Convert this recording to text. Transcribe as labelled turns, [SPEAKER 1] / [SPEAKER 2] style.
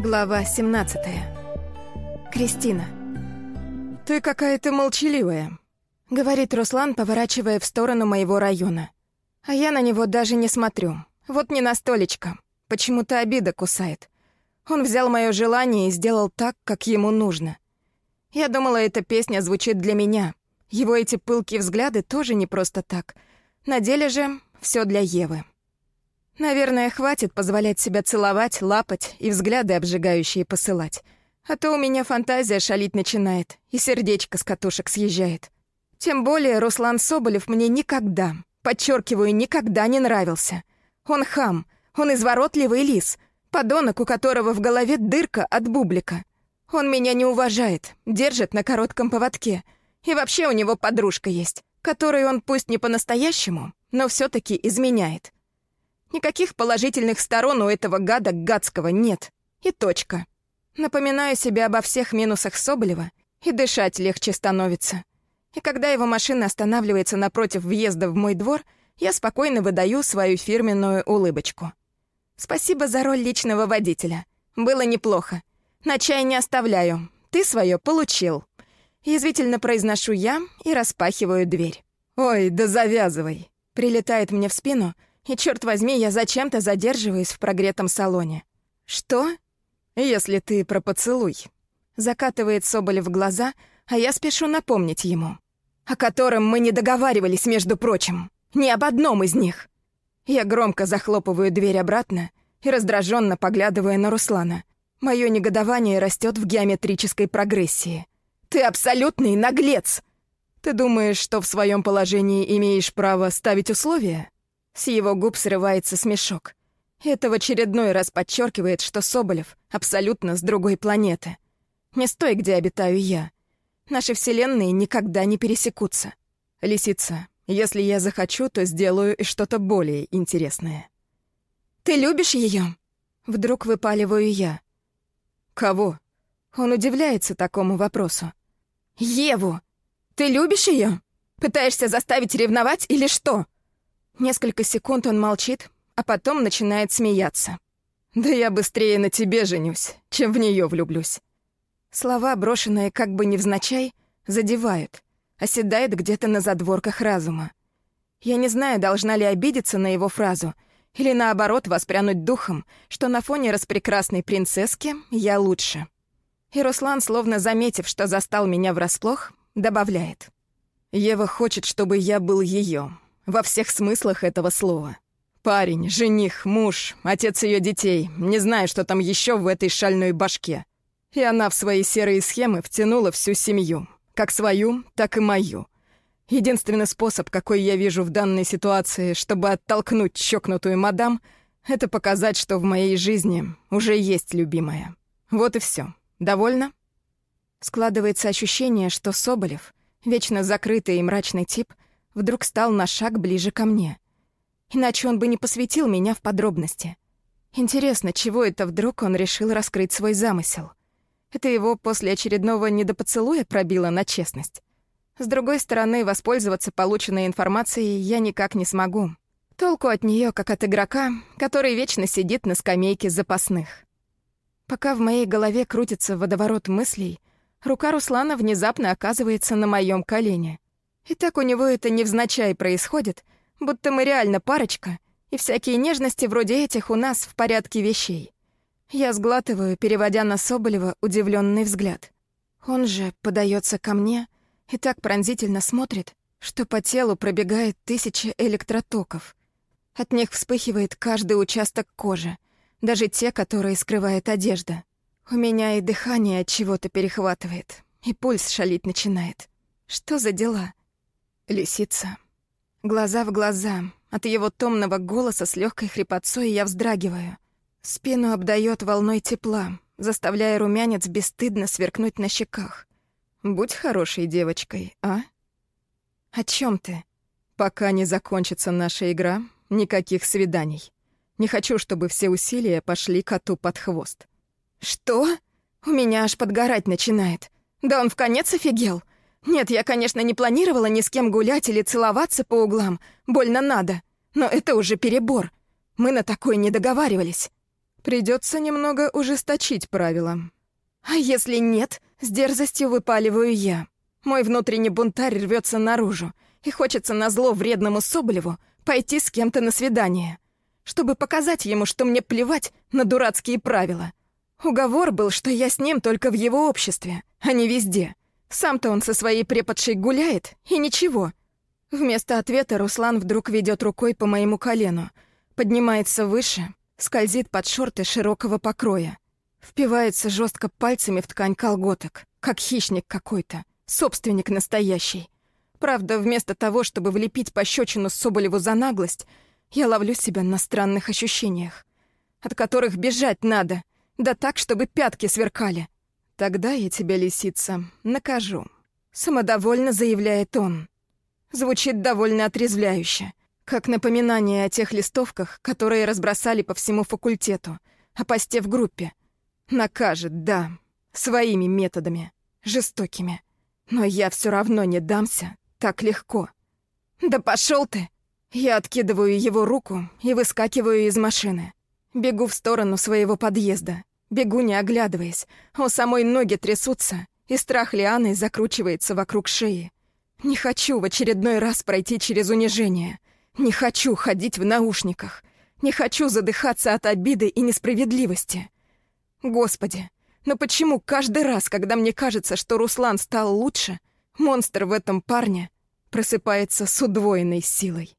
[SPEAKER 1] Глава 17. Кристина.
[SPEAKER 2] «Ты какая-то молчаливая», — говорит Руслан, поворачивая в сторону моего района. А я на него даже не смотрю. Вот не на столечко. Почему-то обида кусает. Он взял мое желание и сделал так, как ему нужно. Я думала, эта песня звучит для меня. Его эти пылкие взгляды тоже не просто так. На деле же все для Евы. Наверное, хватит позволять себя целовать, лапать и взгляды обжигающие посылать. А то у меня фантазия шалить начинает, и сердечко с катушек съезжает. Тем более Руслан Соболев мне никогда, подчеркиваю, никогда не нравился. Он хам, он изворотливый лис, подонок, у которого в голове дырка от бублика. Он меня не уважает, держит на коротком поводке. И вообще у него подружка есть, которой он пусть не по-настоящему, но все таки изменяет. Никаких положительных сторон у этого гада гадского нет. И точка. Напоминаю себе обо всех минусах Соболева, и дышать легче становится. И когда его машина останавливается напротив въезда в мой двор, я спокойно выдаю свою фирменную улыбочку. Спасибо за роль личного водителя. Было неплохо. На чай не оставляю. Ты свое получил. Язвительно произношу я и распахиваю дверь. «Ой, да завязывай!» Прилетает мне в спину — и, черт возьми, я зачем-то задерживаюсь в прогретом салоне. «Что?» «Если ты про поцелуй». Закатывает Соболев глаза, а я спешу напомнить ему. О котором мы не договаривались, между прочим. Ни об одном из них. Я громко захлопываю дверь обратно и раздраженно поглядываю на Руслана. Мое негодование растет в геометрической прогрессии. «Ты абсолютный наглец!» «Ты думаешь, что в своем положении имеешь право ставить условия?» С его губ срывается смешок. Это в очередной раз подчеркивает, что Соболев абсолютно с другой планеты. Не с той, где обитаю я. Наши вселенные никогда не пересекутся. Лисица, если я захочу, то сделаю и что-то более интересное. «Ты любишь ее? Вдруг выпаливаю я. «Кого?» Он удивляется такому вопросу. «Еву! Ты любишь ее? Пытаешься заставить ревновать или что?» Несколько секунд он молчит, а потом начинает смеяться. «Да я быстрее на тебе женюсь, чем в нее влюблюсь». Слова, брошенные как бы невзначай, задевают, оседает где-то на задворках разума. Я не знаю, должна ли обидеться на его фразу или наоборот воспрянуть духом, что на фоне распрекрасной принцесски я лучше. И Руслан, словно заметив, что застал меня врасплох, добавляет. «Ева хочет, чтобы я был ее, во всех смыслах этого слова. Парень, жених, муж, отец ее детей, не знаю, что там еще в этой шальной башке. И она в свои серые схемы втянула всю семью. Как свою, так и мою. Единственный способ, какой я вижу в данной ситуации, чтобы оттолкнуть чокнутую мадам, это показать, что в моей жизни уже есть любимая. Вот и все. Довольно? Складывается ощущение, что Соболев, вечно закрытый и мрачный тип — вдруг стал на шаг ближе ко мне. Иначе он бы не посвятил меня в подробности. Интересно, чего это вдруг он решил раскрыть свой замысел? Это его после очередного недопоцелуя пробило на честность. С другой стороны, воспользоваться полученной информацией я никак не смогу. Толку от нее, как от игрока, который вечно сидит на скамейке запасных. Пока в моей голове крутится водоворот мыслей, рука Руслана внезапно оказывается на моем колене. И так у него это невзначай происходит, будто мы реально парочка, и всякие нежности вроде этих у нас в порядке вещей. Я сглатываю, переводя на Соболева удивленный взгляд. Он же подается ко мне и так пронзительно смотрит, что по телу пробегает тысячи электротоков. От них вспыхивает каждый участок кожи, даже те, которые скрывает одежда. У меня и дыхание от чего-то перехватывает, и пульс шалить начинает. Что за дела? Лисица. Глаза в глаза. От его томного голоса с легкой хрипотцой я вздрагиваю. Спину обдает волной тепла, заставляя румянец бесстыдно сверкнуть на щеках. Будь хорошей девочкой, а? О чем ты? Пока не закончится наша игра, никаких свиданий. Не хочу, чтобы все усилия пошли коту под хвост. Что? У меня аж подгорать начинает. Да он в конец офигел. Нет, я, конечно, не планировала ни с кем гулять или целоваться по углам. Больно надо. Но это уже перебор. Мы на такое не договаривались. Придется немного ужесточить правила. А если нет, с дерзостью выпаливаю я. Мой внутренний бунтарь рвется наружу, и хочется назло вредному Соболеву пойти с кем-то на свидание, чтобы показать ему, что мне плевать на дурацкие правила. Уговор был, что я с ним только в его обществе, а не везде. Сам-то он со своей преподшей гуляет, и ничего. Вместо ответа Руслан вдруг ведет рукой по моему колену, поднимается выше, скользит под шорты широкого покроя, впивается жестко пальцами в ткань колготок, как хищник какой-то, собственник настоящий. Правда, вместо того, чтобы влепить пощечину Соболеву за наглость, я ловлю себя на странных ощущениях, от которых бежать надо, да так, чтобы пятки сверкали. Тогда я тебя, лисица, накажу. Самодовольно заявляет он. Звучит довольно отрезвляюще, как напоминание о тех листовках, которые разбросали по всему факультету, о посте в группе. Накажет, да, своими методами, жестокими. Но я все равно не дамся так легко. «Да пошел ты!» Я откидываю его руку и выскакиваю из машины. Бегу в сторону своего подъезда. Бегу, не оглядываясь. У самой ноги трясутся, и страх лианы закручивается вокруг шеи. Не хочу в очередной раз пройти через унижение. Не хочу ходить в наушниках. Не хочу задыхаться от обиды и несправедливости. Господи, но почему каждый раз, когда мне кажется, что Руслан стал лучше, монстр в этом парне просыпается с удвоенной силой?